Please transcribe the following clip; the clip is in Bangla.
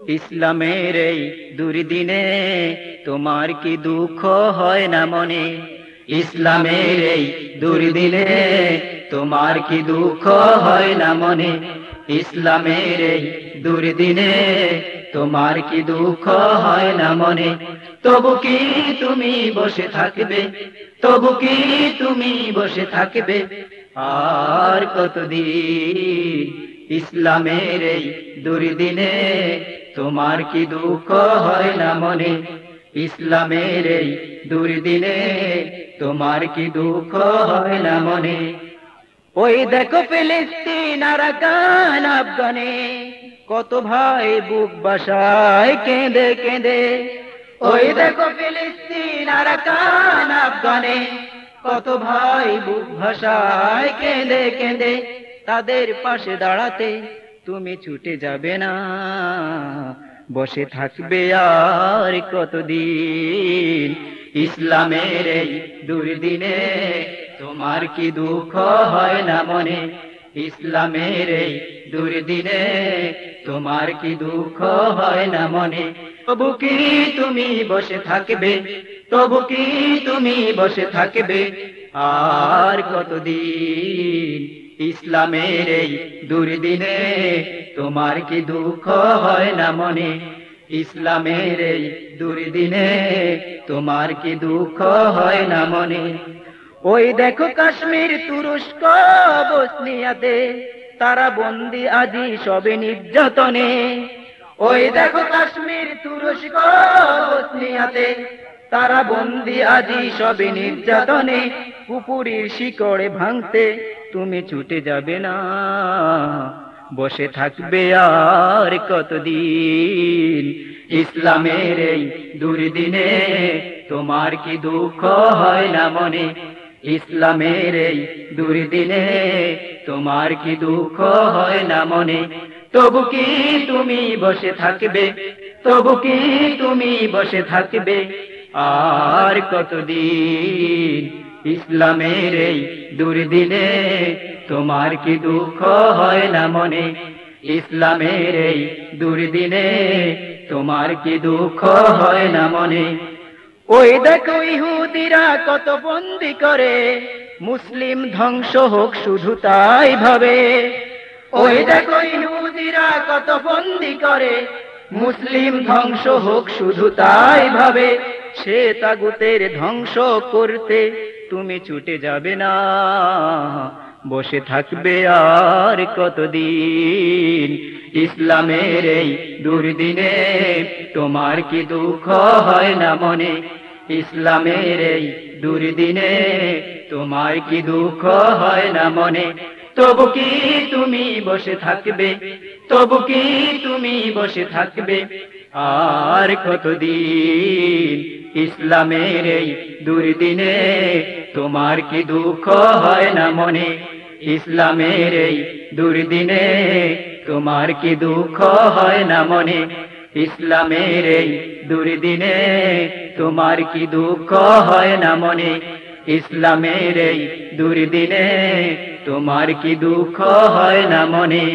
ইসলামের এই দুর্দিনে তোমার কি দুঃখ হয় না মনে? ইসলামের এই দুর্দিনে তোমার কি দুঃখ হয় না মনে? ইসলামের এই দুর্দিনে তোমার কি দুঃখ হয় না মনে? তবু কি তুমি বসে থাকবে? তবু কি তুমি বসে থাকবে? আর কতদিন ইসলামের এই দুর্দিনে তোমার কি দুঃখ হয় না মনে? ইসলামের এই দুর্দিনে তোমার কি দুঃখ হয় না মনে? ওই দেখো ফিলিস্তিন আর কান আফগানে কত ভাই বুক বাসায় কেঁদে কেঁদে। ওই দেখো ফিলিস্তিন আর কান আফগানে কত ভাই বুক ভাষায় কেঁদে কেঁদে। তাদের পাশে দাঁড়াতে তুমি ছুটে যাবে না। বসে থাকবে আর কতদিন? ইসলামের এই দুর্দিনে তোমার কি দুঃখ হয় না মনে? ইসলামের এই দুর্দিনে তোমার কি দুঃখ হয় না মনে? তবু কি তুমি বসে থাকবে? তবু কি তুমি বসে থাকবে? আর কতদিন? ইসলামের এই দুর্দিনে তোমার কি দুঃখ হয় না মনে? ইসলামের এই দুর্দিনে তোমার কি দুঃখ হয় না মনে? ওই দেখো কাশ্মীর তুরস্ক, বসনিয়াতে তারা বন্দি আজি সবে নির্যাতনে। ওই দেখো কাশ্মীর তুরস্ক, বসনিয়াতে তারা বন্দি আজি সবে নির্যাতনে। পুকুরির শিকড়ে ভাঙতে তুমি ছুটে যাবে না। বসে থাকবে আর কতদিন? ইসলামের এই দুর্দিনে তোমার কি দুঃখ হয় না মনে? ইসলামের এই দুর্দিনে তোমার কি দুঃখ হয় না মনে? তবু কি তুমি বসে থাকবে? তবু কি তুমি বসে থাকবে? আর কতদিন? ইসলামের এই দুর্দিনে তোমার কি দুঃখ হয় না মনে? ইসলামের এই দুর্দিনে তোমার কি দুঃখ হয় না মনে? ওই দেখো ইহুদিরা কত বন্দি করে, মুসলিম ধ্বংস হোক শুধু তাই ভাবে। ওই দেখো ইহুদিরা কত বন্দি করে, মুসলিম ধ্বংস হোক শুধু তাই ভাবে। সে তাগুতের ধ্বংস করতে তুমি ছুটে যাবে না। বসে থাকবে আর কতদিন? ইসলামের এই দুর্দিনে তোমার কি দুঃখ হয় না মনে? ইসলামের এই দুর্দিনে তোমার কি দুঃখ হয় না মনে? তবু কি তুমি বসে থাকবে? তবু কি তুমি বসে থাকবে? আর কতদিন ইসলামের এই দুর্দিনে তোমার কি দুঃখ হয় না মনে? ইসলামের এই দুর্দিনে তোমার কি দুঃখ হয় না মনে? ইসলামের এই দুর্দিনে তোমার কি দুঃখ হয় না মনে? ইসলামের এই দুর্দিনে তোমার কি দুঃখ হয় না মনে?